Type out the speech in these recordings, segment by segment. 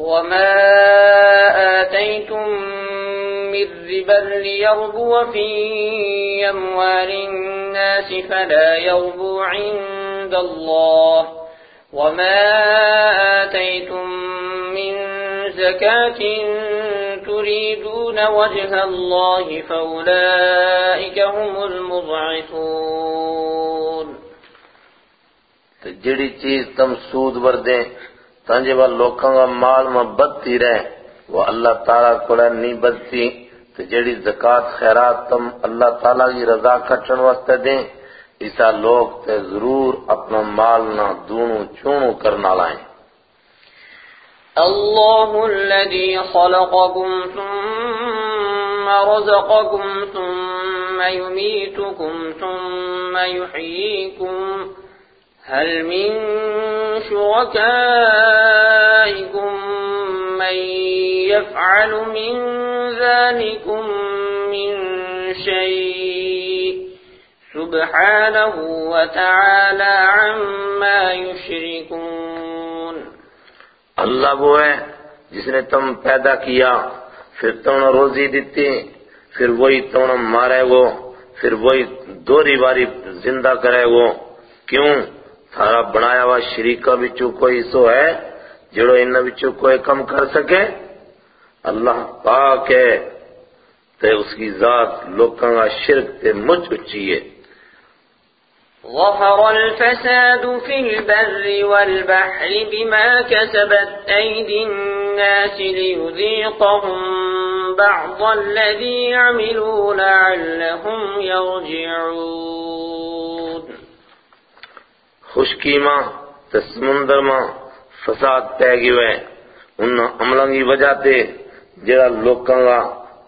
وما آتيتم من ربا ليربو في أموال الناس فلا يربو عند الله وما آتيتم من زكاة تريدون وجه الله فأولئك هم المضعفون جڑی چیز تم سود ور دیں تانجے وہ لوکاں کا مال میں بدتی رہے۔ وہ اللہ تعالیٰ کو نہیں بدتی۔ تو جڑی زکاة خیرات تم اللہ تعالیٰ کی رضا کٹن واسطے دیں اسا لوگ تے ضرور اپنا مال نہ دونوں چونوں کرنا لائیں الله الذي خلقكم ثم رزقكم ثم يميتكم ثم يحييكم هل من شركائكم من يفعل من ذلكم من شيء؟ سبحانه وتعالى عما يشركون. اللہ وہ ہے جس نے تم پیدا کیا، پھر تم نے روزی دیتی، پھر وہی تم نے مارے وہ پھر وہی دوری باری زندہ کرے وہ کیوں؟ تھارا بنایا ہوا شریکہ بچو کوئی سو ہے، جڑو ان بچو کوئی کم کر سکے؟ اللہ پاک ہے، تے اس کی ذات لوکاں کا شرک تے مجھ اچھی ہے۔ ظهر الفساد في البر والبحر بما كسبت أيدي الناس ليذيقهم بعض الذي عملوا لعلهم يرجعون خشکی ماں تے سمندر ماں فساد پہ گئے ان عملوں کی وجہ تے جڑا لوکاں کا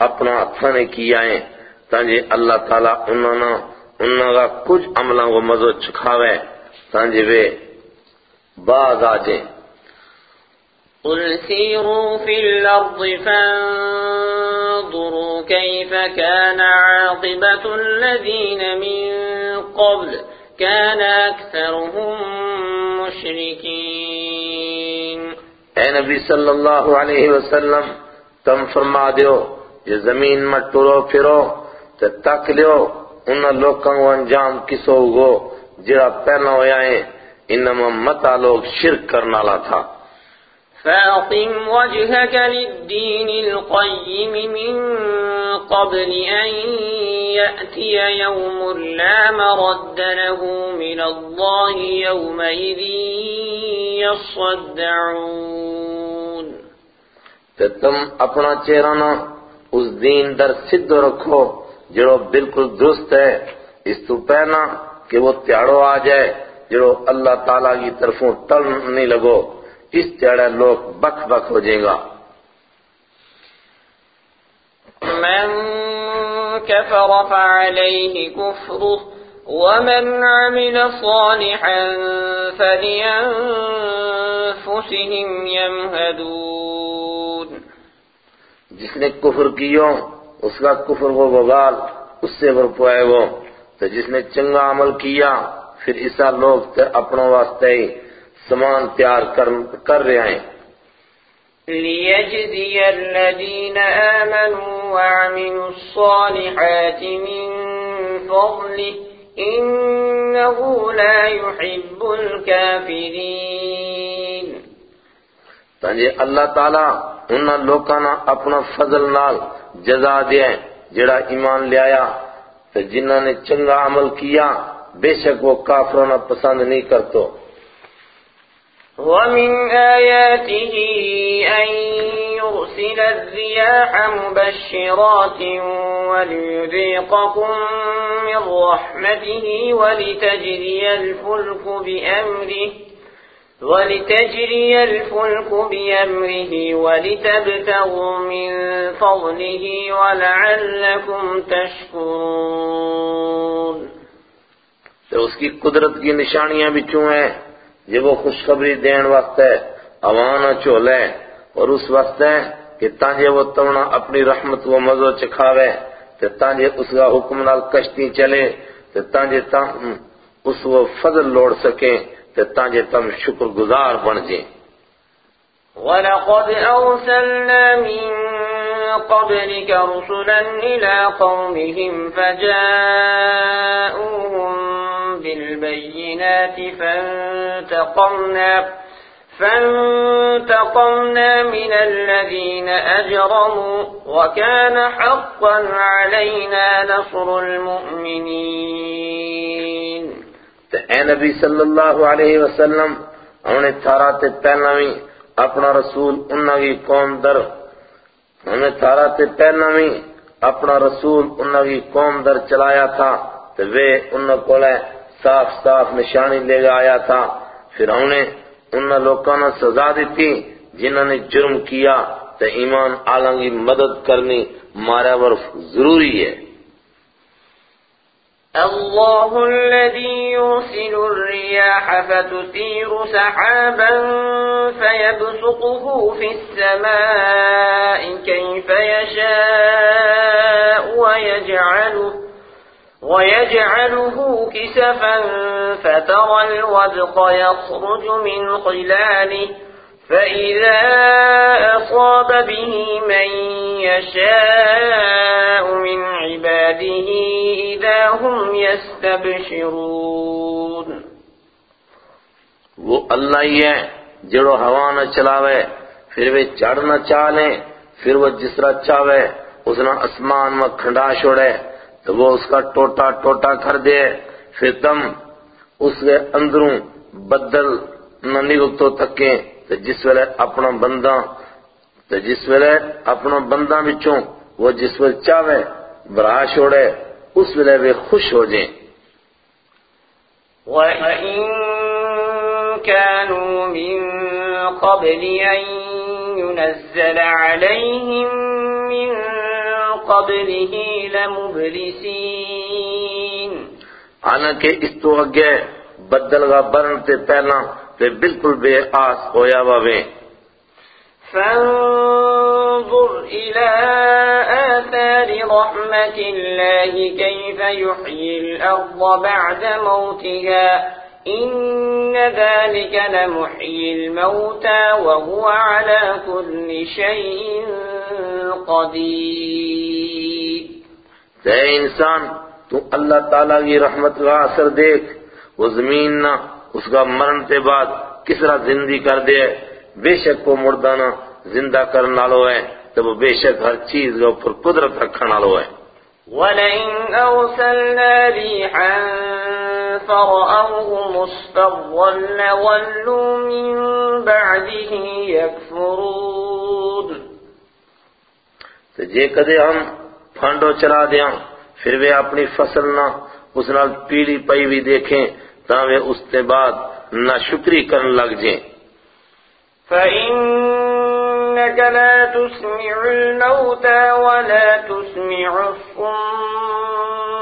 اپنا ہتھاں نے کیا ہے، تانجے اللہ تعالیٰ انہاں نے انہاں کا کچھ عملوں کو مزو چکھاوے۔ تانجے وے، باز آ جائیں قل سيروا في الأرض فانظروا كيف كان عاقبة الذين من قبل كان أكثرهم مشركين. اے نبی صلی اللہ علیہ وسلم، تم فرما دیو یہ زمین میں ٹرو پھرو تے تک لیو، ان لوکاں کو انجام کسو گو، جڑا پہلا ہویا ہے، انما متا لوگ شرک کرنا لا تھا۔ فاقم وجهك للدين القيم من قبل أن يأتي يوم لا مرد له من الله يومئذ يصدعون. تے تم اپنا چہرہ نہ اس دین در صد رکھو، جڑو بالکل درست ہے۔ اس تو پہنا کہ وہ تیاڑو آ جائے، جڑو اللہ تعالیٰ کی طرفوں ٹل نہیں لگو۔ اس تیاڑے لوگ بک بک ہو جائیں گا۔ من كفر فعليه كفره ومن عمل صالحا فلينفسهم يمهدون۔ جس نے کفر کیو اس کا کفر وہ وبال اس سے برپوائے وہ۔ تو جس نے چنگا عمل کیا پھر ایسا لوگ تے اپنوں واسطے ہی سامان تیار کر رہے ہیں۔ ليجزي الذين آمنوا وعملوا الصالحات من فضله إنه لا يحب الكافرين۔ تانجے اللہ تعالیٰ انہاں لوکاں اپنا فضل نال جزا دیا جڑا ایمان لے آیا تو جنہاں نے چنگا عمل کیا بے شک وہ کافروں پسند نہیں کرتو۔ ومن آياته أن يرسل الرياح مبشرات وليذيقكم من رحمته ولتجري الفلك بأمره ولتجري الفلك بأمره ولتبتغوا من فضله ولعلكم تشكرون تو اس کی قدرت کی نشانیاں بھی چوں ہیں۔ یہ وہ خوشخبری دین واسطے عوان چولے اور اس واسطے کہ تانجے وہ تمنا اپنی رحمت و مزو چکھاوے، تے تانجے اس کا حکم نال کشتی چلے، تے تانجے تم اس وہ فضل لوڑ سکیں تے تانجے تم شکر گزار بن جائیں وَلَقَدْ أَرْسَلْنَا مِن قَبْلِكَ رُسُلًا إِلَى قَوْمِهِمْ فَجَاءُوهُم بِالْبَيِّنَاتِ فَانتَقَمْنَا، فانتقمنا من الذين أجرموا، وكان حقا علينا نصر المؤمنين. اے نبی صلی اللہ علیہ وسلم انہیں تھارا تے پہلا بھی اپنا رسول، انہاں کی قوم در۔ انہیں تھارا تے پہلا بھی اپنا رسول، انہاں کی قوم در چلایا تھا۔ تو وہ انہوں کو لے صاف صاف نشانی لے گا آیا تھا۔ پھر انہیں ان لوگوں نے سزا دیتی جنہوں نے جرم کیا تو ایمان آلان کی مدد کرنی مارا ور ضروری ہے۔ الله الذي يرسل الرياح فتثير سحابا فيبسطه في السماء كيف يشاء ويجعله ويجعله كسفا فترى الودق يخرج من خلاله فإذا أصاب به من يشاء من عباده إذا هم يستبشرون. وہ اللہ ہی ہے جڑو ہوا نہ چلاوے پھر وہ چڑھنا چاہے پھر وہ جس طرح چاہے اس نے آسمان میں کھنڈا چھوڑے۔ تو وہ اس کا ٹوٹا ٹوٹا کر دے، پھر تم اس کے اندروں بدل نہ نکل تو تکیں، تو جس ویلے اپنا بندہ، تو جس ویلے اپنا بندہ بچوں وہ جس ویلے چاہے برا چھوڑے، اس ویلے وہ خوش ہو جائیں۔ وَإِن كَانُوا مِن قَبْلِ أَن يُنَزَّلَ عَلَيْهِم مِّن قبله لمبلسين. حالانکہ اس تو اگے بدل گا برن تے پہلا تے بالکل بے آس ہویا وے۔ فانظر إلى آثار رحمة الله كيف يحيي الأرض بعد موتها. إن ذلك لمحيي الموتى وهو على كل شيء قدیر تے انسان تو اللہ تعالیٰ کی رحمت کا اثر دیکھ وہ زمین نہ اس کا مرن کے بعد کس طرح زندگی کر دے؟ بے شک وہ مردانہ زندہ کرنے والو ہے تو وہ بے شک ہر چیز کے اوپر قدرت رکھنے والو ہے۔ وَلَئِنْ أَرْسَلْنَا رِيحًا فَرَأَوْهُ مُصْفَرًّا لَوَلُّوا مِنْ بَعْدِهِ يَكْفُرُونَ. تو جے کدے ہم پھانڈو چلا دیاں پھر وہ اپنی فصل نہ اس نال پیلی پئی بھی دیکھیں تاں وہ اس کے بعد نہ شکری کرن لگ جائیں فَإِنَّكَ لَا تُسْمِعُ الْمَوْتَى وَلَا تُسْمِعُ الصُّمَّ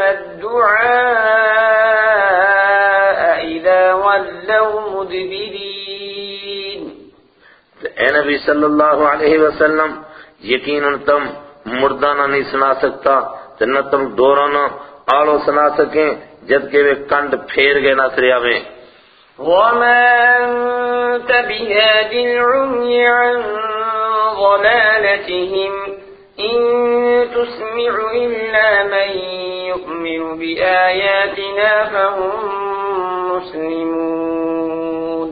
الدُّعَاءَ إِذَا وَلَّوْ مُدْبِرِينَ. اے نبی صلی اللہ علیہ وسلم یقیناً تم مردانہ نہیں سنا سکتا نہ تم دورانہ آلو سنا سکیں جبکہ وہ کنڈ پھیر گئے نہ سریا میں وَمَا أَنْتَ بِهَادِ الْعُمْيِ عَنْ ضَلَالَتِهِمْ إِن تُسْمِعُ إِلَّا مَن يُؤْمِنُ بِآيَاتِنَا فَهُمْ مُسْلِمُونَ.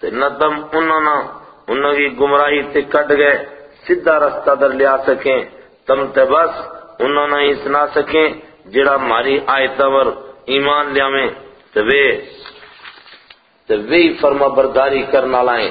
تو نہ تم انہوں انہوں کی گمراہی سے کٹ گئے، سیدھا رستہ در لیا سکیں۔ تم تے بس انہوں نے ہی سنا سکیں جڑا ماری آیتور ایمان لیا میں تو وے تو وے فرما برداری کرنا لائیں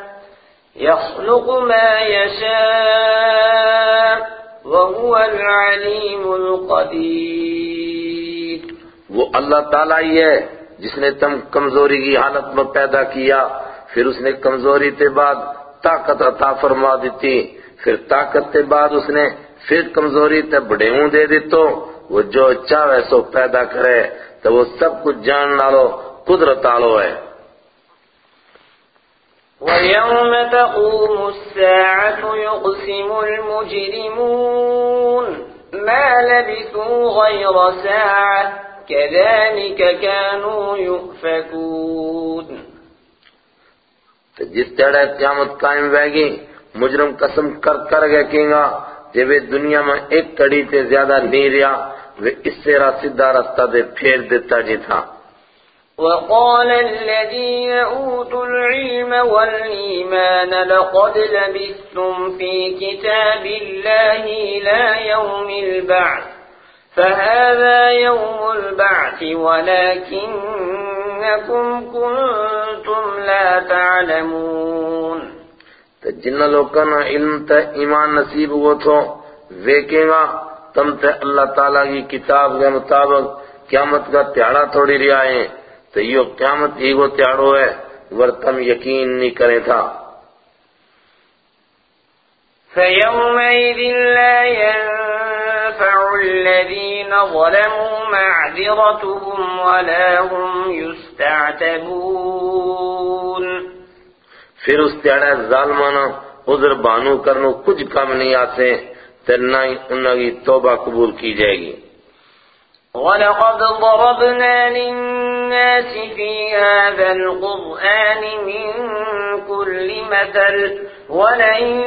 يخلق ما يشاء وهو العليم القدير۔ وہ اللہ تعالیٰ ہی ہے جس نے تم کمزوری کی حالت میں پیدا کیا، پھر اس نے کمزوری کے بعد طاقت عطا فرما دیتی، پھر طاقت کے بعد اس نے پھر کمزوری تے بڑے ہوں دے دیتو، وہ جو چاہے سو پیدا کرے، تو وہ سب کچھ جان نالو قدرت آلو ہے۔ ويوم تقوم الساعة يقسم المجرمون ما لبثوا غير ساعة كذلك كانوا يؤفكون جس طرح قیامت قائم ہوئے گی مجرم قسم کر کر گئے کہیں گا، جب دنیا میں ایک کڑی تے زیادہ نہیں رہا، وہ اس سے راہ سدھا رستہ دے پھیر دیتا جی تھا۔ وقال الذين أوتوا العلم والإيمان لقد لبثتم في كتاب الله لا يوم البعث. فهذا يوم البعث ولكنكم كنتم لا تعلمون. جن لوکاں علم تے ایمان نصیب ہو تو ویکھے گا تم تے اللہ تعالیٰ کی کتاب کے مطابق قیامت کا تیارہ توڑی رہا ہے۔ تو یہ قیامت ہی وہ تیارو ہے ورتم یقین نہیں کرے تھا۔ فَيَوْمَئِذٍ لَا يَنفَعُ الَّذِينَ ظَلَمُوا مَعْذِرَتُهُمْ وَلَا هُمْ يُسْتَعْتَبُونَ۔ پھر اس تیارہ ظالمانہ عذر بانو کرنو کچھ کم نہیں آتے تو نہ ہی انہوں کی توبہ قبول کی جائے گی۔ وَلَقَدْ ضَرَبْنَا لِلنَّاسِ فِي هَذَا الْقُرْآنِ مِنْ كُلِّ مَثَلٍ وَلَئِنْ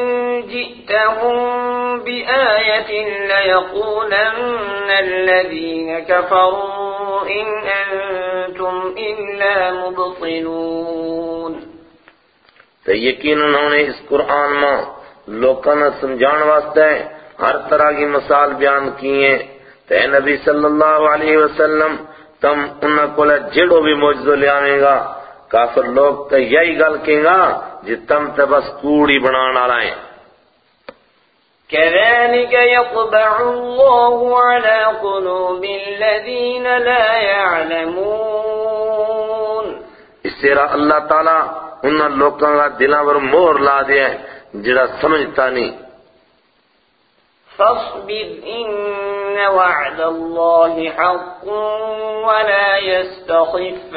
جِئْتَهُمْ بِآيَةٍ لَيَقُولَنَّ الَّذِينَ كَفَرُوا إِنْ أَنْتُمْ إِلَّا مُبْطِلُونَ. تو یقین انہوں نے اس قرآن میں لوکاں نے سمجھان واسطے ہر طرح کی مثال بیان کی ہیں۔ تو اے نبی صلی اللہ علیہ وسلم تم انہاں کو جڑو بھی موجزو لے آئیں گا۔ کافر لوگ تو یہی گل کہیں گا جی تم تے بس کوڑی بنانا لائیں كذلك يطبع الله على قلوب الذين لا يعلمون۔ اس سے اللہ تعالیٰ انہاں لوکاں کا دلاں پر مور لا دیا ہے جڑا سمجھتا نہیں۔ فاصبر، إن وعد الله حق ولا يستخفنك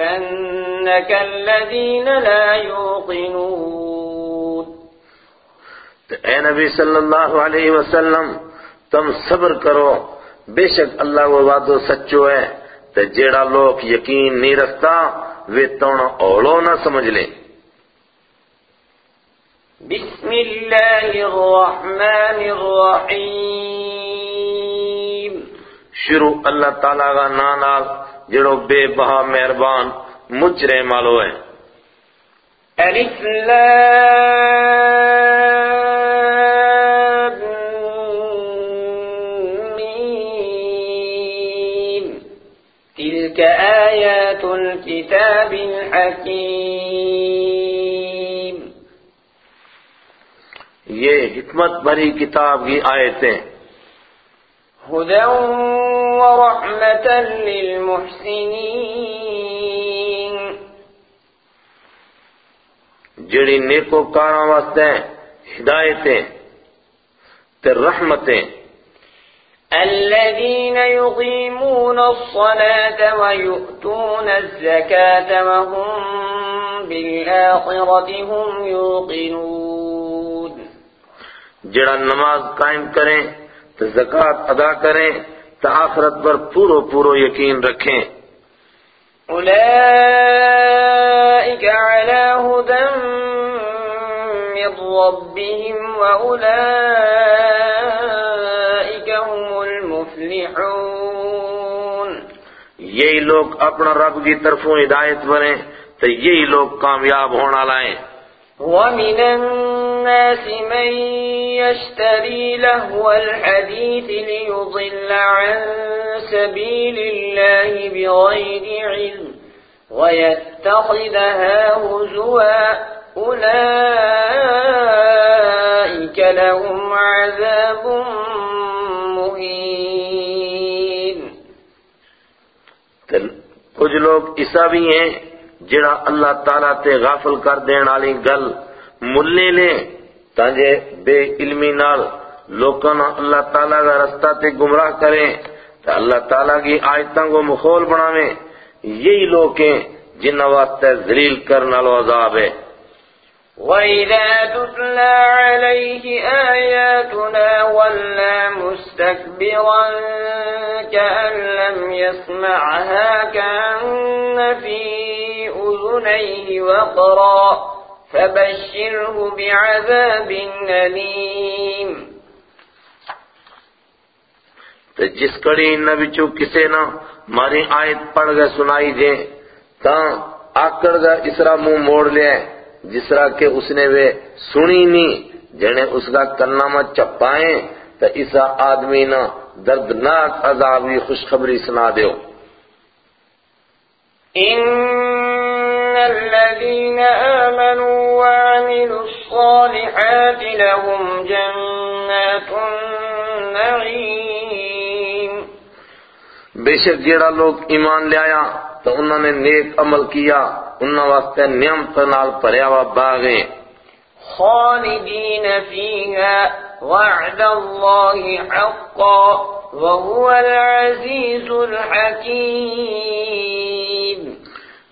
الذين لا يوقنون. اے نبی صلی اللہ علیہ وسلم، تم صبر کرو، بے شک اللہ وہ وعدو سچو ہے تو جیڑا لوگ یقین نہیں رکھتا وہ تونا اولو نہ سمجھ لیں بسم الله الرحمن الرحيم. شروع اللہ تعالیٰ کا نانال جڑو بے بہا مہربان مجھ رہے مالو ہے۔ ألف لام ميم تلك آيات الكتاب الحكيم. یہ حکمت بھری کتاب کی آیتیں۔ هدى ورحمة للمحسنين جڑی نیکو کاراں واسطے ہدایتیں تے رحمتیں۔ الذين يقيمون الصلاة ويؤتون الزكاة وهم بالآخرة هم يوقنون۔ جڑا نماز قائم کریں تو زکوٰۃ ادا کریں تو آخرت پر پورو پورو یقین رکھیں۔ أولئك على هدى من ربهم وأولئك هم المفلحون۔ یہی لوگ اپنا رب کی طرفوں ہدایت بنیں تو یہی لوگ کامیاب ہونا لائیں۔ ومن الناس من يشتري لهو الحديث ليضل عن سبيل الله بغير علم ويتخذها هزوا أولئك لهم عذاب مهين. کچھ لوگ ایسا بھی ہیں جڑا اللہ تعالیٰ تے غافل کر دین والی گل ملنے لیں تانجے بے علمی نال لوکاں اللہ تعالیٰ کا رستہ تے گمراہ کریں تو اللہ تعالیٰ کی آیتاں کو مخول بناویں۔ یہی لوگ ہیں جن واسطے ذلیل کرنا لو عذاب ہے۔ وَإِذَا تُتْلَى عَلَيْهِ آيَاتُنَا وَلَّى مُسْتَكْبِرًا كَأَن لَّمْ يَسْمَعْهَا كَأَنَّ فِي أُذُنَيْهِ وَقْرًا فَبَشِّرْهُ بِعَذَابٍ أَلِيمٍ. تو جس کڑی نہ بچو کسے نہ ماری آیت پڑھ گئے سنائی دیں تاں آکڑ گا اسرا منہ موڑ لیا جس طرح کہ اس نے وہ سنی نہیں جنہیں اس کا کرنا میں چپائیں تو اسا آدمی نہ دردناک عذابی خوشخبری سنا دیو۔ إن الذين آمنوا وعملوا الصالحات لهم جنات النعيم. بے شک جیڑا لوگ ایمان لے آیا تو انہوں نے نیک عمل کیا انہوں واسطے نعمت نال پریا ہوا باغیں خالدين فيها وعد الله حقا وهو العزيز الحكيم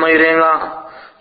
مئی رہیں گا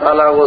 تعالیٰ وہ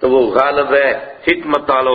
تو وہ غالب ہے حکمت تعالیٰ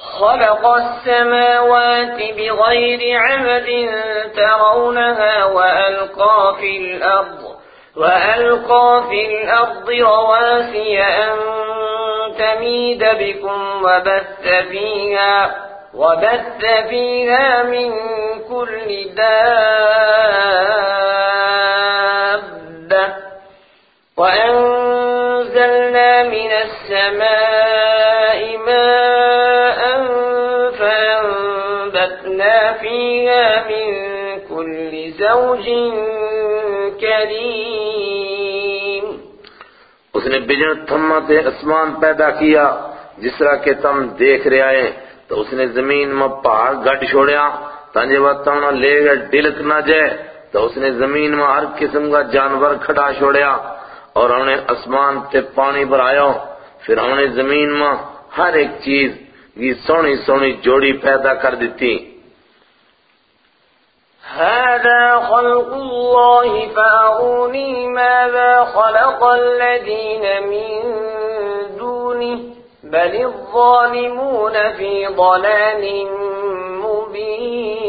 خلق السماوات بغير عمد ترونها وألقى في الأرض وألقى في الأرض رواسي أن تميد بكم وبث فيها۔ وبث فيها من كل دابة وأنزلنا من السماء ماء فأنبتنا فيها من كل زوج كريم. اس نے بجن تھما تے اسمان پیدا کیا جس طرح کہ تم دیکھ رہے آئے تو اس نے زمین میں پہاڑ گھٹ چھوڑیا، تانجے وقت انہوں لے گئے ڈلک نہ جائے۔ تو اس نے زمین میں ہر قسم کا جانور کھڑا چھوڑیا اور ہم نے اسمان تے پانی بھرایا پھر ہم نے زمین میں ہر ایک چیز کی سونی سونی جوڑی پیدا کر دیتی۔ هذا خلق الله فأروني ماذا خلق الذين من دونه بل الظالمون في ضلال مبين.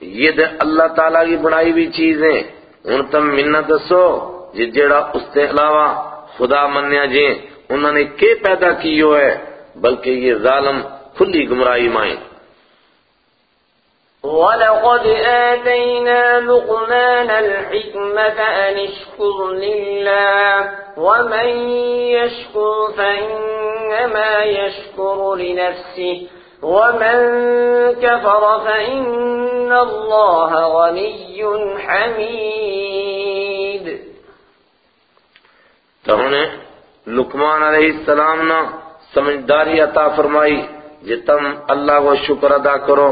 یہ دے اللہ تعالیٰ کی بڑائی بھی چیزیں ان تم منہ دسو جی جیڑا اس کے علاوہ خدا منیا جی انہوں نے کیا پیدا کیو ہے؟ بلکہ یہ ظالم کھلی گمراہی مائیں۔ ولقد آتينا لقمان الحكمة أن اشكر لله ومن يشكر فإنما يشكر لنفسه ومن كفر فإن الله غني حميد. تو انہیں لکمان علیہ السلام نے سمجھداری عطا فرمائی جی تم اللہ کو شکر ادا کرو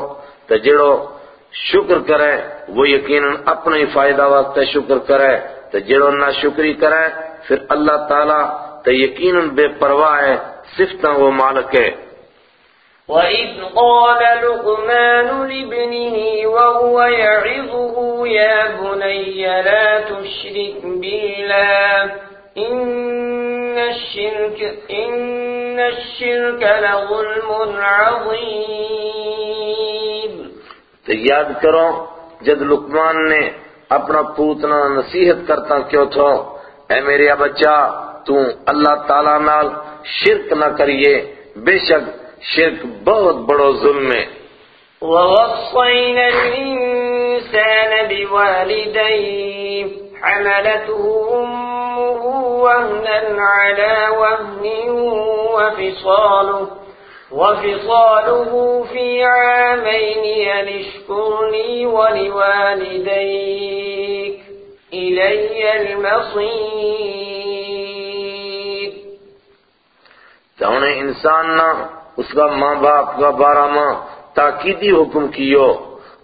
تو جڑو شکر کرے، وہ یقیناً اپنا ہی فائدہ واسطے شکر کرے۔ تو جڑو نہ شکری کرے، پھر اللہ تعالیٰ تو یقیناً بے پرواہ ہے، صفتاں وہ مالک ہے۔ وَإِذْ قَالَ لُقْمَانُ لِابْنِهِ وَهُوَ يَعِظُهُ، يَا بُنَيَّ لَا تُشْرِكْ بِاللَّهِ، إِنَّ الشِّرْكَ إِنَّ الشِّرْكَ لَظُلْمٌ عَظِيمٌ تو یاد کرو جب لقمان نے اپنا پوتنا نصیحت کرتا کیوں تھو؟ اے میرے بچہ تو اللہ تعالیٰ نال شرک نہ کریے، بے شک شرک بہت بڑو ظلم ہے۔ ووصينا الإنسان بوالديه حملته أمه وهنا على وهن وفصاله. وفصاله في عامين أن اشكر ولوالديك إلي المصير. تو انسان نہ اس کا ماں باپ کا بارہ ماں تاکیدی حکم کیو،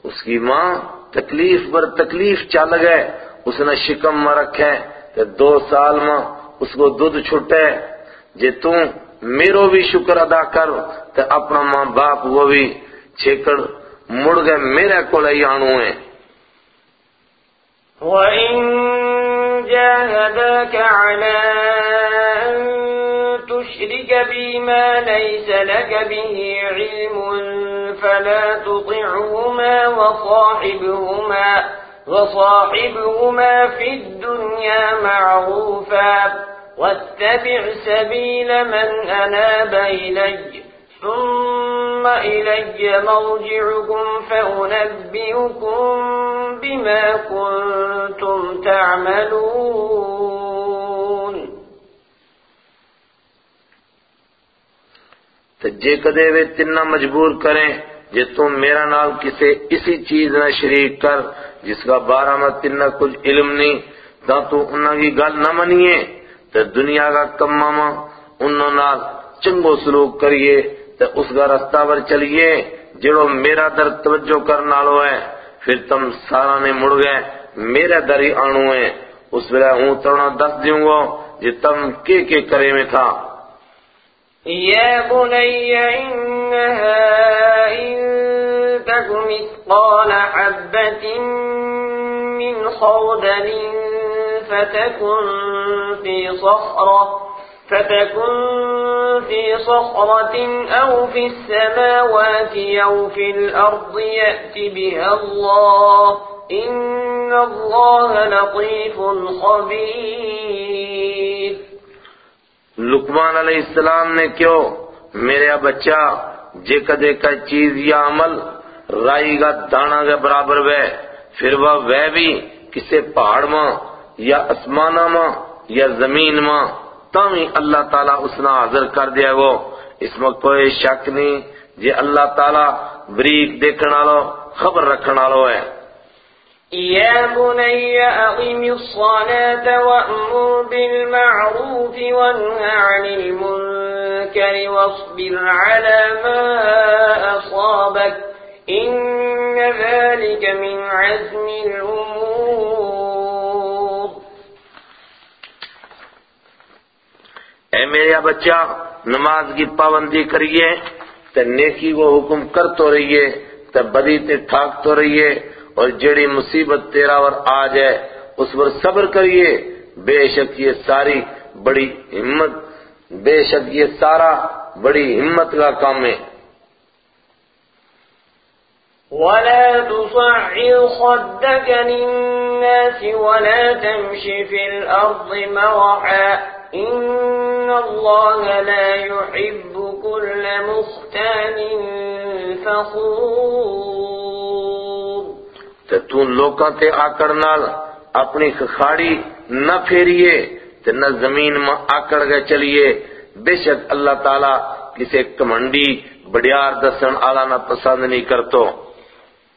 اس کی ماں تکلیف پر تکلیف چل گئے، اس نے شکم میں رکھے، تے دو سال میں اس کو دودھ چھٹے، جے توں میرو بھی شکر ادا کر تے اپنا ماں باپ وہ بھی چھیکڑ مڑ گئے میرے کو لئی آنو ہیں وَإِن جَاهَدَاكَ عَلَىٰ أَن تُشْرِكَ بِي مَا لَيْسَ لَكَ بِهِ عِلْمٌ فَلَا تُطِعْهُمَا وَصَاحِبْهُمَا وَصَاحِبْهُمَا فِي الدُّنْيَا مَعْرُوفًا۔ وَاتَّبِعْ سَبِيلَ مَنْ أَنَابَ إِلَيَّ ثم إلي مرجعكم فأنبئكم بما كنتم تعملون. تو جے کدے وے تنہ مجبور کریں، جے تم میرا نال کسے اسی چیز نہ شریک کر، جس کا بارہ میں تنہ کچھ علم نہیں تا تو انہاں کی گل نہ منیے۔ تو دنیا کا کمہ ماں انہوں نال چنگو سلوک کریے تو اس کا رستہ پر چلیے، جڑو میرا در توجہ کرنا لو ہے، پھر تم سارا نے مڑ گئے، میرے در ہی آنو ہے۔ اس ویلے ہوں ترنا دس دیوں گا جی تم کے کے کرے میں تھا۔ یا بنی انہا ان تک مثقال حبت من خودل فتکن فی صخرہ فتكن في صخرة أو في السماوات أو في الأرض يأت بها الله. إن الله لطيف خبير. لقمان علیہ السلام نے کیوں میرے بچہ، جے کدے کا چیز یا عمل، رائی گا دانا کے برابر وے، پھر وہ وہ بھی کسے پہاڑ ماں یا اسمانہ ماں یا زمین ماں تاوی اللہ تعالیٰ اسنا حاضر کر دیا گو اس میں کوئی شک نہیں جی اللہ تعالیٰ بریک دیکھنا لو خبر رکھنا لو ہے۔ يا بني أقم الصلاة وأمر بالمعروف وانه عن المنكر واصبر على ما أصابك إن ذلك من عزم الأمور اے میرا بچہ نماز کی پابندی کریے، تے نیکی کو حکم کر تو رہیے، تے بدی تے ٹھاک تو رہیے، اور جڑی مصیبت تیرا ور آ جائے، اس پر صبر کریے۔ بے شک یہ ساری بڑی ہمت، بے شک یہ سارا بڑی ہمت کا کام ہے۔ ولا تصعر خدك للناس ولا تمشي في الأرض مرحا۔ إن الله لا يحب كل مختال فخور تے تو لوکاں تے آکڑ نال اپنی خاڑی نہ پھیریے تے نہ زمین میں آکڑ گئے چلیے۔ بے شک اللہ تعالیٰ کسے کمنڈی بڑیار دسن آلا نہ پسند نہیں کرتو۔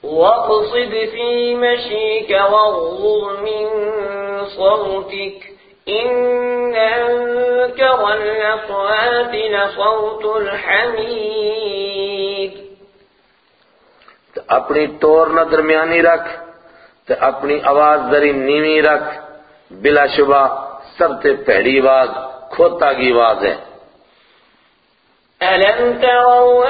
وَقْصِدْ فِي مَشِيكَ وَغْضُرْ مِن صَوْتِكَ۔ إن أنكر الأصوات لصوت الحميد اپنی ٹور نہ درمیانی رکھ تو اپنی آواز ذری نیوی رکھ۔ بلا شبہ سب سے پہڑی آواز کھوتا کی آواز ہے۔ ألم تروا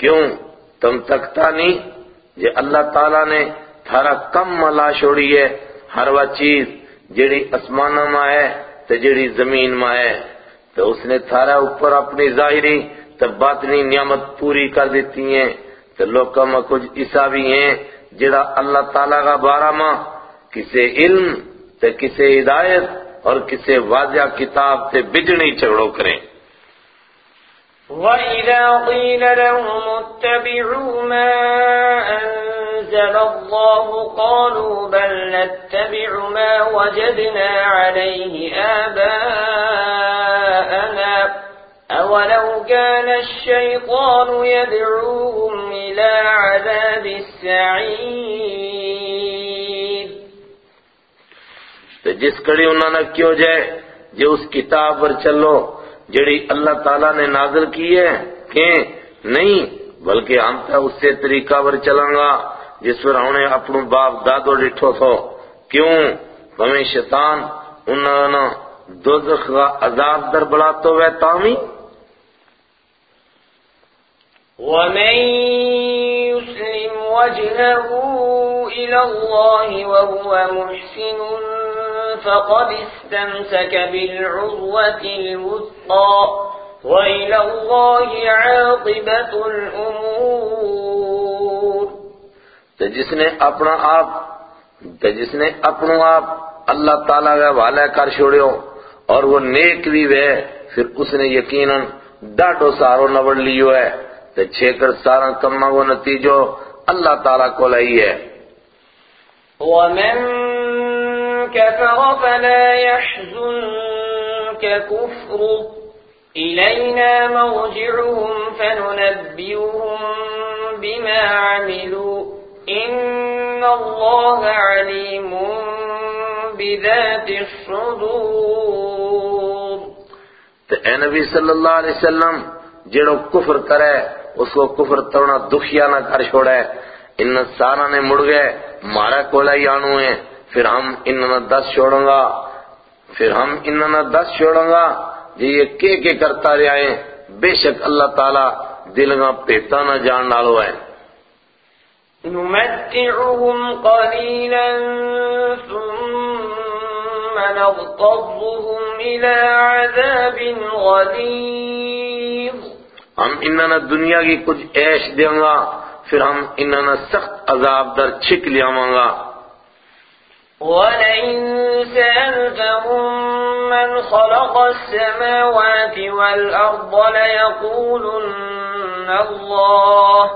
کیوں؟ تم تکتا نہیں جے اللہ تعالیٰ نے تھارا کم ملا چھوڑی ہے، ہر وہ چیز جیڑی اسمانہ ماں ہے تو جیڑی زمین ماں ہے۔ تو اس نے تھارا اوپر اپنی ظاہری تو باطنی نعمت پوری کر دیتی ہیں۔ تو لوگوں میں کچھ ایسا بھی ہیں جڑا اللہ تعالیٰ کا بارہ ماں۔ کسے علم تو کسے ہدایت اور کسے واضح کتاب سے بجنی چگڑو کریں۔ وَإِذَا قِيلَ لَهُمُ اتَّبِعُوا مَا أَنزَلَ اللَّهُ قَالُوا بَلْ نَتَّبِعُ مَا وَجَدْنَا عَلَيْهِ آبَاءَنَا أَوَلَوْ كَانَ الشَّيْطَانُ يَدْعُوهُمْ إِلَى عَذَابِ السَّعِيرِ تو جس کڑی انہوں نے کیوں جائے جو اس کتاب پر چلو جڑی اللہ تعالیٰ نے نازل کی ہے کہ نہیں، بلکہ ہم تا اس سے طریقہ پر چلیں گا، جس پر ہم نے اپنو باپ دادو ڈٹھو تھو۔ کیوں؟ ہمیں شیطان انہوں نے دوزخ کا عذاب در بلا تو تامی۔ ومن يسلم وجهه إلى الله وهو محسن فقد استمسك بالعروة الوثقى وإلى الله عاقبة الأمور تو جس نے اپنا آپ تو جس نے اپنا آپ اللہ تعالیٰ کا حوالہ کر چھوڑیو اور وہ نیک بھی وے پھر اس نے یقیناً ڈاٹو سارو نوڑ لیو ہے تو چھیکر سارا کما وہ نتیجو اللہ تعالیٰ کو لئی ہے۔ ومن كفر فلا يحزنك كفر إلينا مرجعهم فننبئهم بما عملوا. إن الله عليم بذات الصدور. تو اے نبی صلی اللہ علیہ وسلم جڑو کفر کرے، اس کو کفر توڑنا دکھیا نہ کر چھوڑے. ان سارا نے مڑ گئے، مارا کولا ہی آنو ہے۔ پھر ہم انہوں دس چھوڑوں گا۔ پھر ہم انہوں دس چھوڑوں گا۔ جی یہ کے کے کرتا رہے ہیں۔ بے شک اللہ تعالیٰ دل گا پیتا نہ جان ڈالو ہے۔ نمتعهم قليلا ثم نضطرهم إلى عذاب غليظ۔ ہم انہوں دنیا کی کچھ عیش دیں گا۔ پھر ہم انہوں سخت عذاب در چھک لیاواں گا۔ ولئن سألتهم من خلق السماوات والأرض ليقولن الله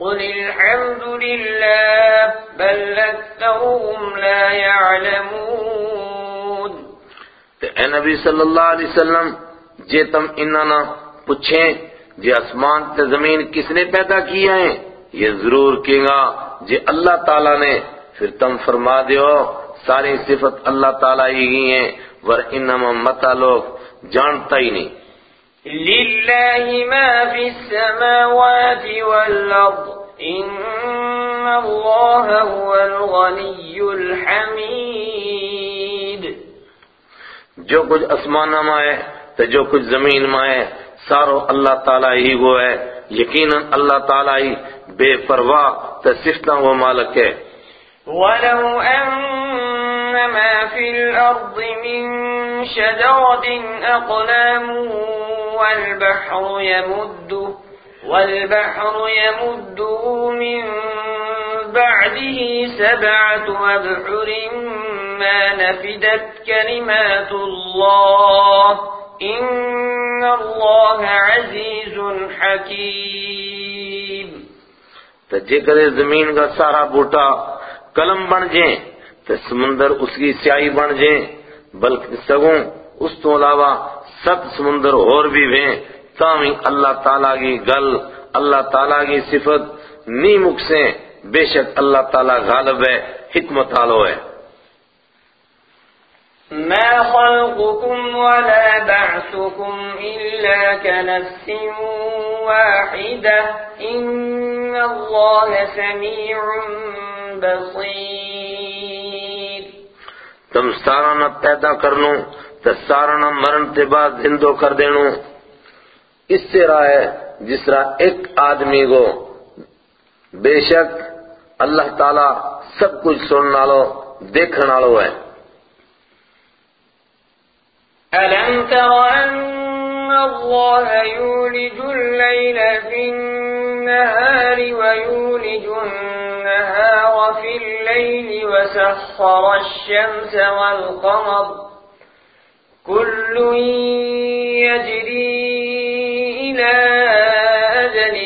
قل الحمد لله بل أكثرهم لا يعلمون اے نبی صلی اللہ علیہ وسلم، جے تم انہوں پوچھیں جے اسمان تے زمین کس نے پیدا کیا ہے یہ ضرور کہیں گا، جے اللہ تعالیٰ نے پھر تم فرما دیو ساری صفت اللہ تعالیٰ ہی گئی ہیں ور انما متا لوگ جانتا ہی نہیں۔ لله ما في السماوات والأرض إن الله هو الغني الحميد جو کچھ اسمانہ میں ہے تو جو کچھ زمین میں ہے سارو اللہ تعالیٰ ہی وہ ہے۔ یقیناً اللہ تعالیٰ ہی بے پرواہ تو صفتہ وہ مالک ہے۔ ولو أن ما في الأرض من شجرة أقلام والبحر يمده والبحر يمده من بعده سبعة أبحر ما نفدت كلمات الله إن الله عزيز حكيم تو جے کرے زمین کا سارا بوٹا قلم بن جائیں تو سمندر اس کی سیاہی بن جائیں، بلکہ سگوں، اس تو علاوہ سب سمندر اور بھی ہیں تاہم اللہ تعالیٰ کی گل، اللہ تعالیٰ کی صفت نی مک سے بے شک اللہ تعالیٰ غالب ہے، حکمت آلو ہے۔ ما خلقكم ولا بعثكم إلا كنفس واحدة إن الله سميع بصير تم سارا نہ پیدا کرنو تو سارا نہ مرن تے بعد زندو کر دینو اس سے رہا ہے جس طرح ایک آدمی کو بے شک اللہ تعالیٰ سب کچھ سننا لو دیکھنا لو ہے۔ ألم تر أن الله يولج الليل في النهار ويولج النهار في الليل وسخر الشمس والقمر. كل يجري إلى أجل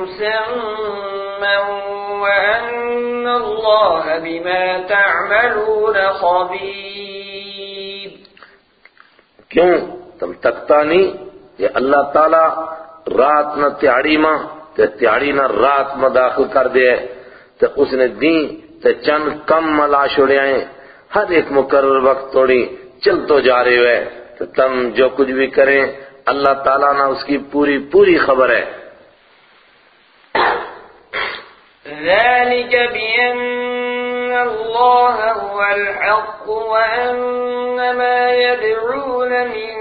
مسمى وأن الله بما تعملون خبير. کیوں تم تکتا نہیں یہ اللہ تعالی رات نہ تیاڑی ماں تے تیاڑی نہ رات میں داخل کر دے۔ تے اس نے دین تے چند کم ملا چھوڑے آئیں ہر ایک مقرر وقت توڑی چل تو جا رہے ہوئے۔ تو تم جو کچھ بھی کریں، اللہ تعالیٰ نہ اس کی پوری پوری خبر ہے۔ ذلك بأن الله هو الحق وأن ما يدعون من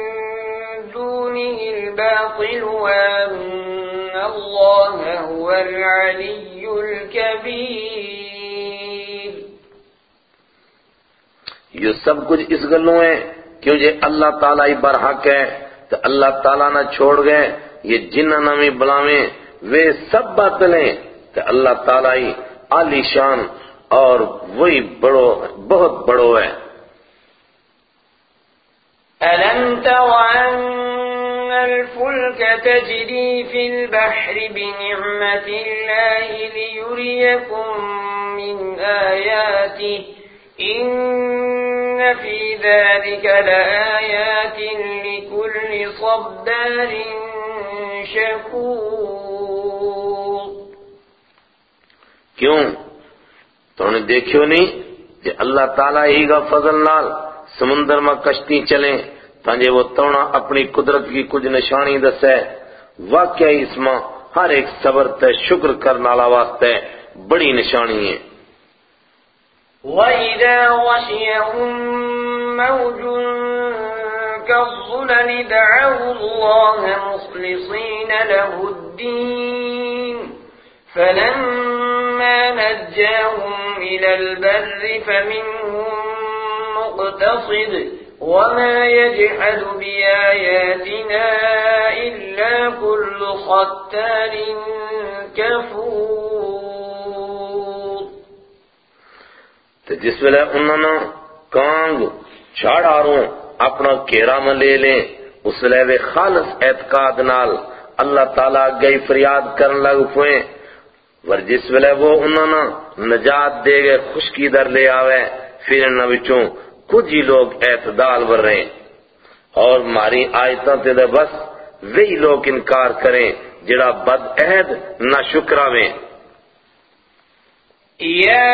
دونه الباطل وأن الله هو العلي الكبير یہ سب کچھ اس گلوں ہے کیوں جے اللہ تعالیٰ ہی برحق ہے تو اللہ تعالیٰ نہ چھوڑ گئے یہ جن نمی بلاویں وہ سب باطل ہیں تو اللہ تعالیٰ ہی عالی شان اور وہی بڑو بہت بڑو ہے۔ ألم تر الفلك تجري في البحر بنعمة الله ليريكم من آياته. إن في ذلك لآيات لكل صبار شكور. کیوں تو انہیں دیکھو نہیں کہ اللہ تعالیٰ ہی کا فضل نال سمندر میں کشتی چلیں تانجے وہ تونا اپنی قدرت کی کچھ نشانی دسے۔ واقعی اس میں ہر ایک صبر تے شکر کرنا لا واسطے بڑی نشانی ہے۔ وَإِذَا غَشِيَهُم مَّوْجٌ كَالظُّلَلِ دَعَوُا اللَّهَ مُخْلِصِينَ لَهُ الدِّينَ فَلَمَّا نَجَّاهُمْ إِلَى الْبَرِّ فَمِنْهُم مُّقْتَصِدٌ وَمَا يَجْحَدُ بِآيَاتِنَا إِلَّا كُلُّ خَتَّارٍ كَفُورٍ تو جس ویلے انہوں نے کانگ چھاڑ آروں، اپنا کیرا میں لے لیں، اس ویلے وہ خالص اعتقاد نال اللہ تعالیٰ گئی فریاد کرن لگ پوئیں۔ ور جس ویلے وہ انہوں نے نجات دے گئے، خشکی در لے آوے، پھر انہوں وچوں کچھ ہی لوگ اعتدال ور رہے ہیں۔ اور ماری آیتوں تے دے بس وہی لوگ انکار کریں جڑا بد عہد نہ شکراویں يا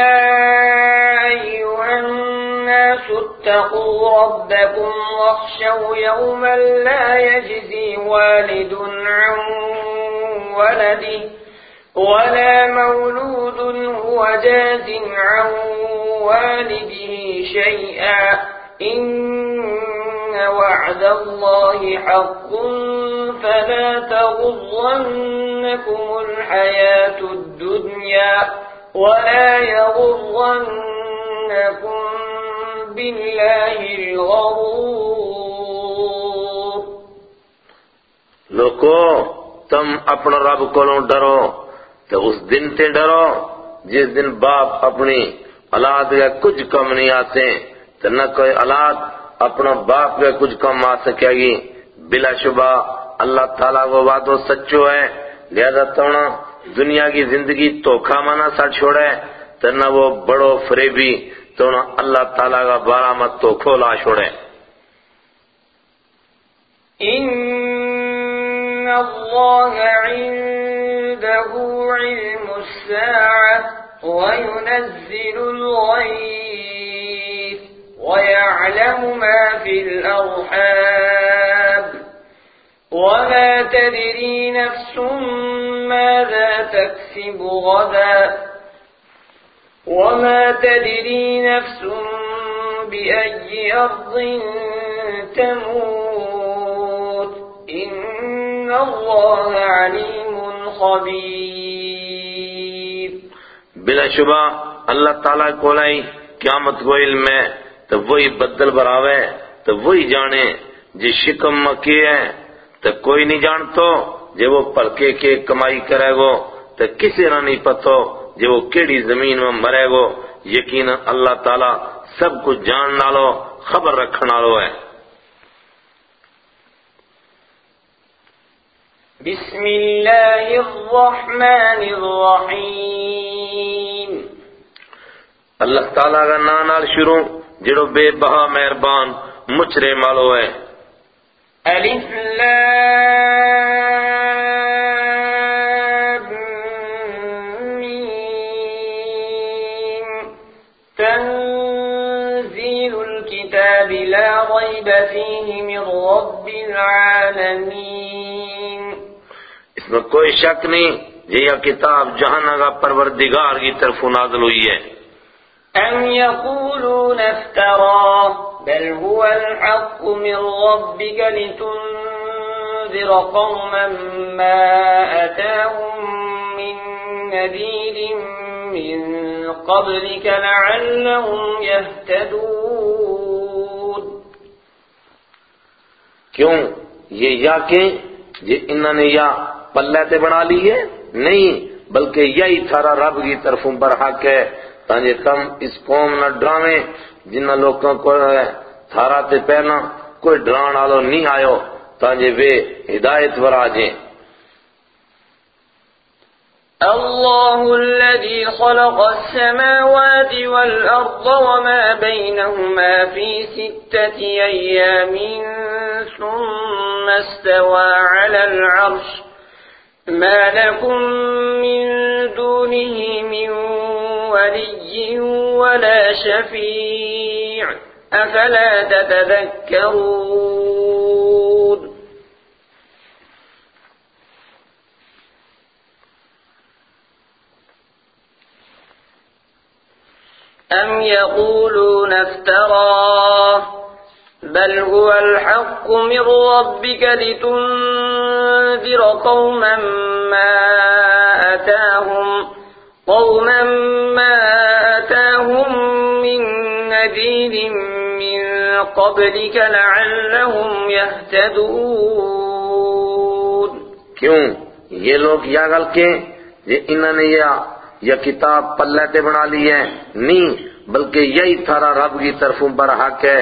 أيها الناس اتقوا ربكم واخشوا يوما لا يجزي والد عن ولده ولا مولود هو جاز عن والده شيئا إن وعد الله حق فلا تغضنكم الحياة الدنيا ولا يغضنكم بالله الغرور لوکو، تم اپنا رب کولوں ڈرو تو اس دن تے ڈرو، جس دن باپ اپنی اولاد کے کچھ کم نہیں آتے تو نہ کوئی اولاد اپنا باپ کے کچھ کم آ سکے گی۔ بلا شبہ اللہ تعالیٰ کو وعدو سچو ہے۔ لہذا تونا دنیا کی زندگی توکھا مانا سا چھوڑے تو نہ وہ بڑو فریبی تو نہ اللہ تعالیٰ کا بارہ مت تو کھولا چھوڑے۔ إن الله عنده علم الساعة۔ وينزل الغيث ويعلم ما في الأرحام. وما تدري نفس ماذا تكسب غدا. وما تدري نفس بأي أرض تموت. إن الله عليم خبير. بلا شبہ اللہ تعالیٰ کو لائی قیامت کو علم ہے تو وہی بدل براوے تو وہی جانے جی شکم مکی ہے تو کوئی نہیں جانتو جے وہ پلکے کے کمائی کرے گو تو کسی نہ نہیں پتو جے وہ کیڑی زمین میں مرے گو یقین اللہ تعالیٰ سب کچھ جان نالو، خبر رکھن نالو ہے۔ بسم الله الرحمن الرحيم. اللہ تعالیٰ کا نا نال شروع جڑو بے بہا مہربان مچرے مالو ہے ألف لام ميم تنزيل الكتاب لا ريب فيه من رب العالمين. اس میں کوئی شک نہیں یہ کتاب جہاں کا پروردگار کی طرف نازل ہوئی ہے۔ أم يقولون افتراه بل هو الحق من ربك لتنذر قوما ما أتاهم من نذير من قبلك لعلهم يهتدون۔ کیوں؟ یہ یا کہ یہ انہوں نے یا پلے تے بنا لی ہے نہیں، بلکہ یہی تھارا رب کی طرفوں پر حق ہے۔ تانجے تم اس قوم نہ ڈرامے جنہ لوگوں کو تھارا تے پہنا کوئی ڈران آلو نہیں آیو تانجے وہ ہدایت ور آجیں الله الذي خلق السماوات والأرض وما بينهما في ستة أيام ثم استوى على العرش۔ ما لكم من دونه من ولي ولا شفيع. أفلا تتذكرون؟ أم يقولون افتراه؟ بل هو الحق من ربك لتنذر قوما ما أتاهم قوما ما أتاهم من نذير من قبلك لعلهم يهتدون کیوں؟ یہ لوگ یا گل کے یہ انہوں نے یا کتاب پلے تے بنا لی ہے۔ نہیں بلکہ یہی تھارا رب کی طرفوں پر حق ہے۔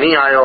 نہیں آئے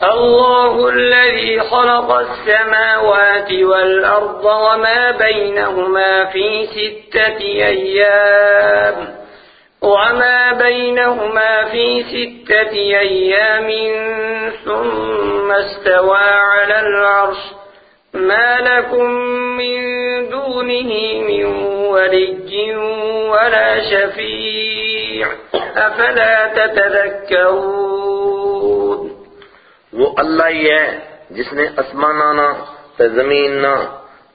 الله الذي خلق السماوات والأرض وما بينهما في ستة أيام وما بينهما في ستة أيام ثم استوى على العرش ما لكم من دونه من ولي ولا شفيع أفلا تتذكرون وہ اللہ ہی ہے جس نے اسمانانا تے زمیننا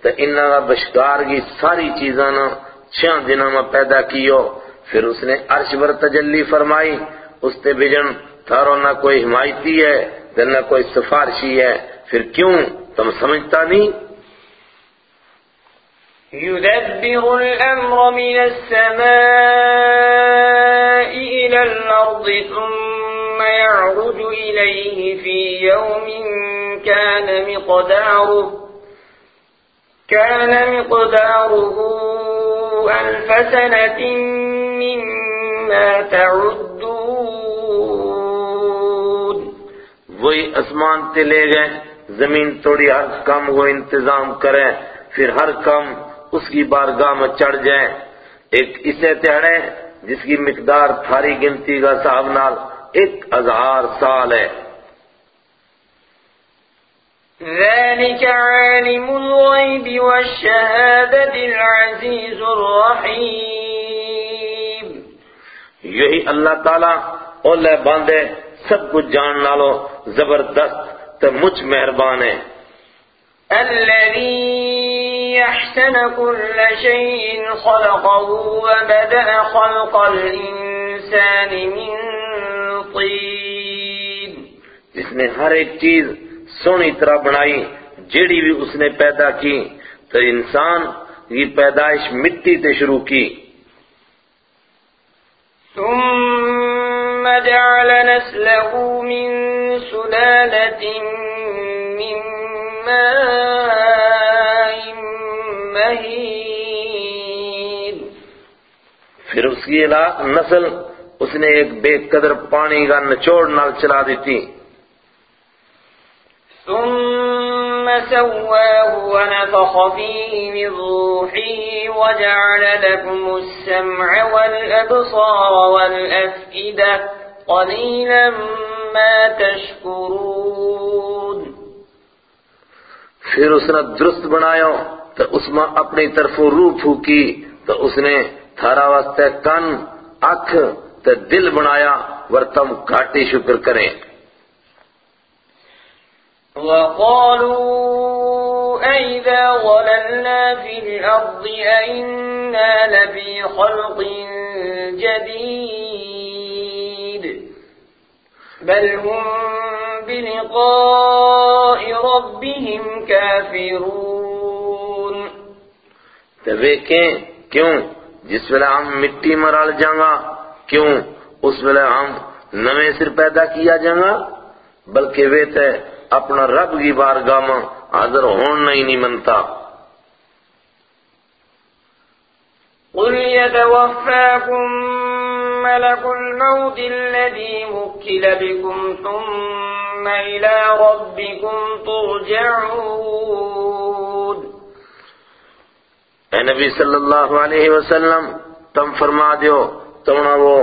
تے انہاں کا بشکار کی ساری چیزانا چھیاں دنوں میں پیدا کیو۔ پھر اس نے عرش پر تجلی فرمائی، اس تے بجن تھارو نہ کوئی حمایتی ہے تے نہ کوئی سفارشی ہے۔ پھر کیوں تم سمجھتا نہیں يدبر الأمر من السماء إلى الأرض ثم يعرج إليه في يوم كان مقداره كان مقداره ألف سنة مما تعدون. وہی آسمان تے لے گئے۔ زمین توڑی ہر کام وہ انتظام کرے پھر ہر کام اس کی بارگاہ میں چڑھ جائے ایک اسے تہڑے جس کی مقدار تھاری گنتی کا صاحب نال ایک ہزار سال ہے۔ ذلك عالم الغيب والشهادة العزيز الرحيم یہی اللہ تعالیٰ اولے باندھے سب کچھ جان نالو زبردست تے مجھ مہربان ہے۔ الذي أحسن كل شيء خلقه وبدأ خلق الإنسان من طين۔ جس نے ہر ایک چیز سونی طرح بنائی جیڑی بھی اس نے پیدا کی۔ تو انسان کی پیدائش مٹی تے شروع کی۔ ثم جعل نسله من سلالة من ماء مهين. پھر اس کی نسل اس نے ایک بے قدر پانی کا نچوڑ نال چلا دیتی۔ ثم سواه ونفخ فيه من روحه وجعل لكم السمع والأبصار والأفئدة قليلا ما تشكرون. پھر اس نے درست بنایا تو اس میں اپنی طرف روح پھوکی تو اس نے تھارا واسطے کن، اکھ تو دل بنایا ور تم گھاٹی شکر کریں۔ وقالوا أئذا ظللنا في الأرض أئنا لفي خلق جديد بل هم بلقاء ربهم كافرون تو کیوں؟ جس ویلے ہم مٹی میں رل جاگا کیوں؟ اس ویلے ہم نویں سر پیدا کیا جاگا بلکہ وہ تے اپنا رب کی بارگاہ میں حاضر ہونا ہی نہیں منتا۔ قل يتوفاكم ملك الموت الذي مكل بكم ثم إلى ربكم ترجعون۔ اے نبی صلی اللہ علیہ وسلم تم فرما دیو تمنا وہ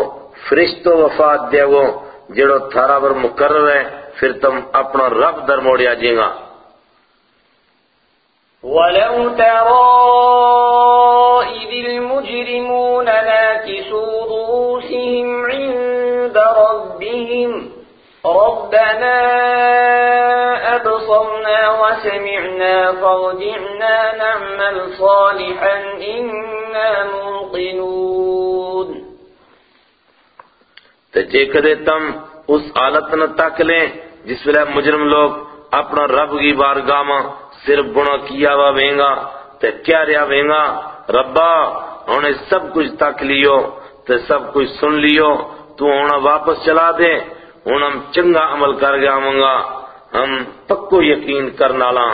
فرشتو وفات دے وہ جڑو تھارا پر مقرر ہے۔ پھر تم اپنا رب در موڑیا جیں گا۔ وَلَوْ تَرَى إِذِ الْمُجْرِمُونَ نَاكِسُوا رُؤُوسِهِمْ عِندَ رَبِّهِمْ رَبَّنَا أَبْصَرْنَا وَسَمِعْنَا فَارْجِعْنَا نَعْمَلْ صَالِحًا إِنَّا مُوقِنُونَ۔ تو جے کدے تم اس حالت نہ تک لیں جس ویلے مجرم لوگ اپنا رب کی بارگاہ میں صرف بنا کیا ہوا وینگا تے کیا ریا وینگا ربا انہیں سب کچھ تک لیو، تے سب کچھ سن لیو، تو انہیں واپس چلا دے۔ انہیں ہم چنگا عمل کر گیا گا۔ ہم پکو یقین کرنا لاں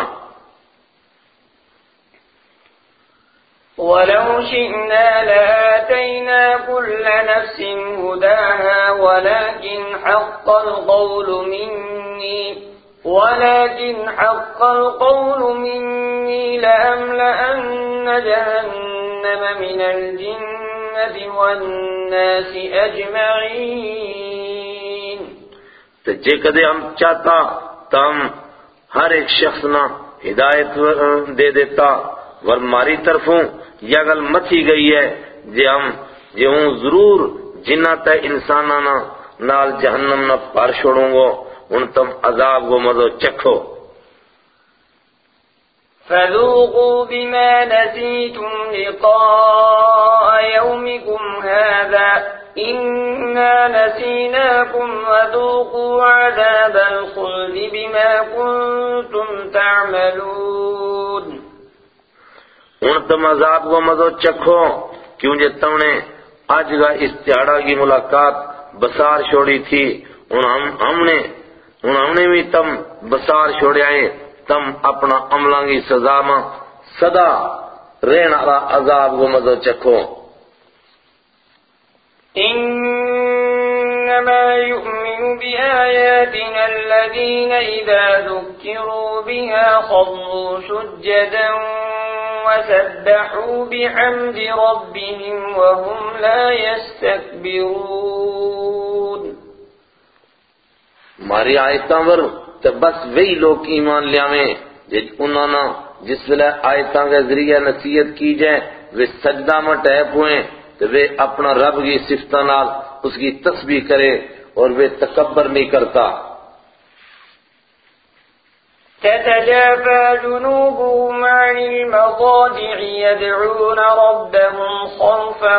ولو شئنا لآتينا كل نفس هداها ولكن حق القول مني ولكن حق القول مني لأملأن جهنم من الجنة والناس أجمعين. تو جے کدے ہم چاہتا تو ہم ہر ایک شخص نہ ہدایت دے دیتا ور ماری طرفوں یا گل مچی گئی ہے، جے ہم جے ہوں ضرور جنہ تے انسانانا نال جہنم نہ پار چھوڑوں گو، ان تم عذاب کو مزو چکھو۔ فذوقوا بما نسيتم لقاء يومكم هذا، إنا نسيناكم وذوقوا عذاب الخلد بما كنتم تعملون۔ ہوں تم عذاب کو مزو چکھو، کیوں جے تم نے آج کا اس تہاڑا کی ملاقات بسار چھوڑی تھی۔ ہم ہم نے ہم نے بھی تم بسار چھوڑے آئے تم اپنا عملہ کی سزا میں صدا رہن والا عذاب کو مزو چکھو۔ انما يؤمن بآياتنا الذين إذا ذكروا بها خضوا سجدا وسبحوا بحمد ربهم وهم لا يستكبرون ماری آیتاں ور تو بس وہی لوگ ایمان لیاویں جس انہوں نے جس ویلے آیتاں کے ذریعے نصیحت کی جائے وہ سجدہ میں ٹیپ ہوئے تو وہ اپنا رب کی صفتہ نال اس کی تسبیح کرے اور وہ تکبر نہیں کرتا۔ تتجافى جنوبهم عن المضاجع، يدعون ربهم خوفا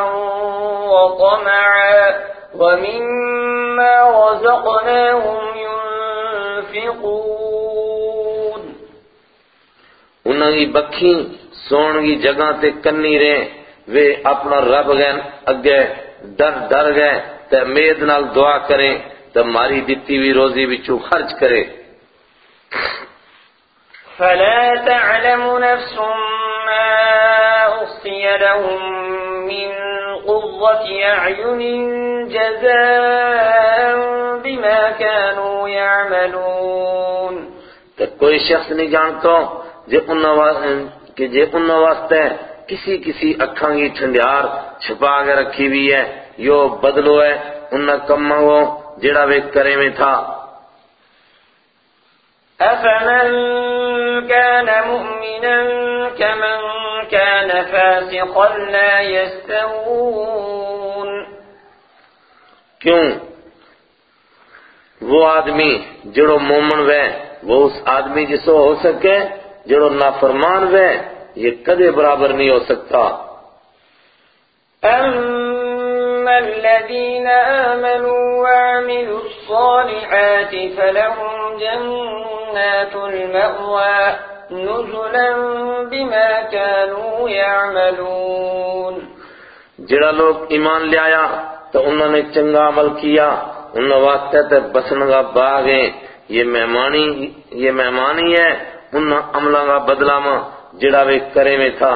وطمعا، ومما رزقناهم ينفقون. انہوں کی بکھی سون کی جگہ تے کنی رہے وہ اپنا رب گئن اگے ڈر ڈر گئے، تے امید نال دعا کریں، تے ماری دیتی ہوئی روزی بچو خرچ کرے۔ فلا تعلم نفس ما أخفي لهم من قرة أعين جزاء بما كانوا يعملون. کہ کوئی شخص نہیں جانتا جے کہ جے انہاں واسطے کسی کسی اکھاں کی ٹھنڈیار چھپا کے رکھی ہوئی ہے یو بدلو ہے انہاں کماں وہ جڑا وہ کرے میں تھا۔ أفمن كان مؤمنا كمن كان فاسقا لا يستوون. کیوں؟ وہ آدمی جڑو مومن وے وہ اس آدمی جسو ہو سکے جڑو نافرمان وے یہ کدے برابر نہیں ہو سکتا۔ أما الذين آمنوا وعملوا الصالحات فلهم جنات المأوى نزلا بما كانوا يعملون جڑا لوگ ایمان لے آیا تو انہوں نے چنگا عمل کیا، انہوں واسطے تے بسن کا باغ ہے یہ مہمانی یہ مہمانی ہے۔ انہوں عملہ کا بدلہ ماں جڑا وہ کرے میں تھا۔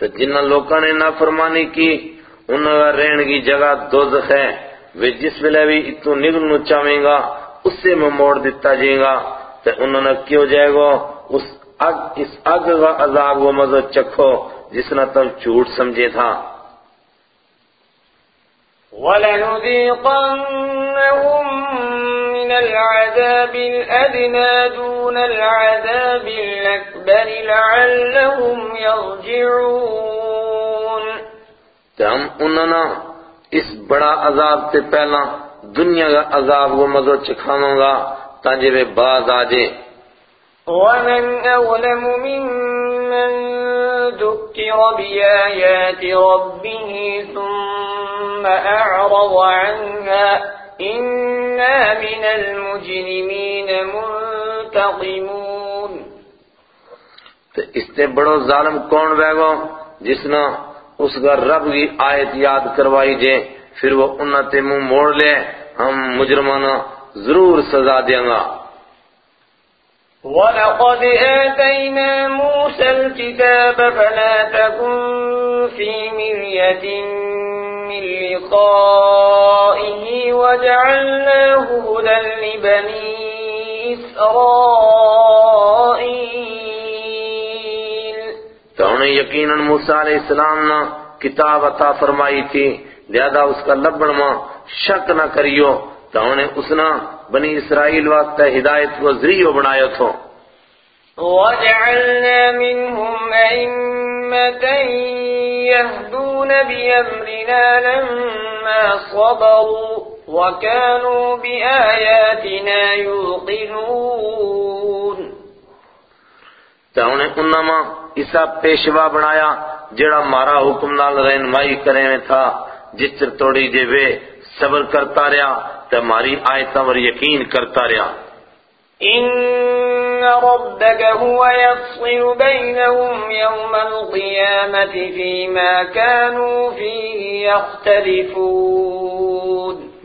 تو جن لوگوں نے نافرمانی کی انہوں کا رہن کی جگہ دوزخ ہے۔ وہ جس ویلے بھی اتو نگلنو چاہیں گا اس سے میں موڑ دیتا جائے گا۔ تو انہوں نے کیوں جائے گا اس اگ اس اگ کا عذاب و مزہ چکھو، جس نے تم جھوٹ سمجھے تھا۔ وَلَنُذِيقَنَّهُم مِّنَ الْعَذَابِ الْأَدْنَىٰ دُونَ الْعَذَابِ الْأَكْبَرِ لَعَلَّهُمْ يَرْجِعُونَ. انہوں نے اس بڑا عذاب سے پہلا دنیا کا عذاب و مزہ چکھاؤں گا تاکہ وہ باز آ جائے ومن أظلم ممن ذكر بآيات ربه ثم أعرض عنها إنا من المجرمين منتقمون تو اس سے بڑو ظالم کون بے گو جس نے اس کا رب کی آیت یاد کروائی جے پھر وہ انہوں تے منہ موڑ لے ہم مجرمانہ ضرور سزا دیں گا۔ وَلَقَدْ آتَيْنَا مُوسَى الْكِتَابَ فَلَا تَكُنْ فِي مِرْيَةٍ مِّن لِقَائِهِ وَجَعَلْنَاهُ هُدًى لِبَنِي إِسْرَائِيلَ. تو انہیں یقیناً موسیٰ علیہ السلام نے کتاب عطا فرمائی تھی لہذا اس کا لبن میں شک نہ کریو تو انہیں اس نے بنی اسرائیل واسطے ہدایت کو ذریعہ بنایا تھو وَجَعَلْنَا مِنْهُمْ أَئِمَّةً يَهْدُونَ بِأَمْرِنَا لَمَّا صَبَرُوا وَكَانُوا بِآيَاتِنَا يُوقِنُونَ. تو انہیں نے اسا پیشوا بنایا جڑا مارا حکم نال رہنمائی کرے میں تھا جس توڑی جے وے صبر کرتا رہا تو ہماری آیتوں پر یقین کرتا رہا۔ إن ربك هو يفصل بينهم يوم القيامة فيما كانوا فيه يختلفون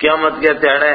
قیامت کے تیڑے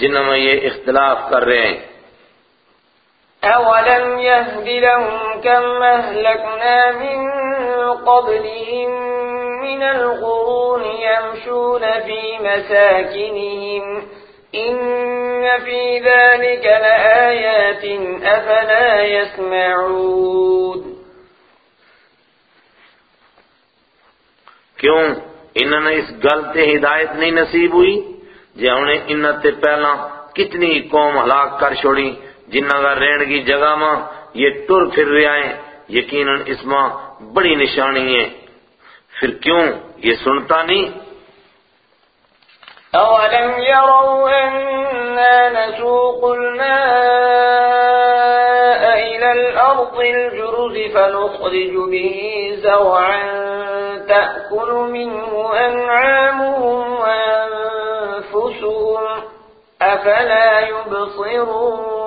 جنہ میں یہ اختلاف کر رہے ہیں۔ أولم يهد لهم كم أهلكنا من قبلهم من القرون يمشون في مساكنهم إِنَّ فِي ذَلِكَ لَآيَاتٍ أَفَلَا يَسْمَعُونَ کیوں؟ انہوں نے اس گل تے ہدایت نہیں نصیب ہوئی؟ جے انہیں انہوں تے پہلا کتنی قوم ہلاک کر چھوڑی جنہ کا رہن کی جگہ ماں یہ ٹر پھر رہا ہے یقیناً اس ماں بڑی نشانی ہے پھر کیوں؟ یہ سنتا نہیں؟ أولم يروا أنا نسوق الماء إلى الأرض الجرز فنخرج به زرعا تأكل منه أنعامهم وأنفسهم أفلا يبصرون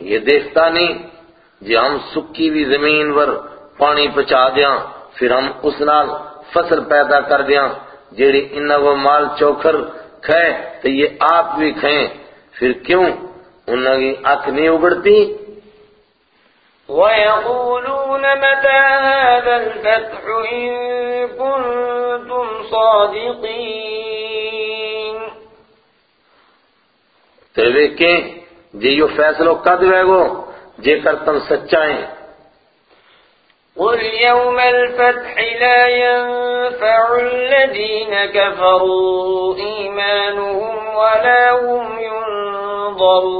يدستاني جام سكي بزمين ور پانی پچا دیاں پھر ہم اس نال فصل پیدا کر دیاں جیڑی انہا وہ مال چوکھر کھائے تو یہ آپ بھی کھائیں۔ پھر کیوں؟ انہا کی اکھ نہیں اگڑتی۔ وَيَقُولُونَ مَتَى هَذَا الْفَتْحُ إِن كُنتُمْ صَادِقِينَ۔ تو دیکھیں جی یہ فیصلو قد ہے گو جے کر تم سچائیں قل يوم الفتح لا ينفع الذين كفروا إيمانهم ولا هم ينظرون.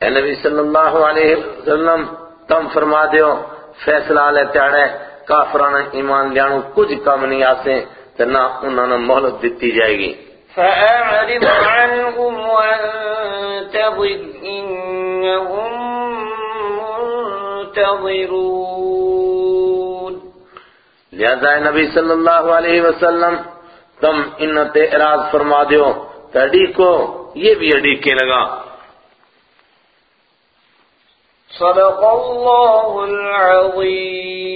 اے نبی صلی اللہ علیہ وسلم تم فرما دیو فیصلہ لے تیڑے کافرانہ ایمان لیانو کچھ کم نہیں آسے تو نہ انہوں نے محلت دیتی جائے گی۔ فأعرض عنهم وانتظر إنهم منتظرون لہذا نبی صلی اللہ علیہ وسلم، تم انتے اعراض فرما دیو۔ تڑی کو یہ بھی اڈی کے لگا۔ صدق اللہ العظیم۔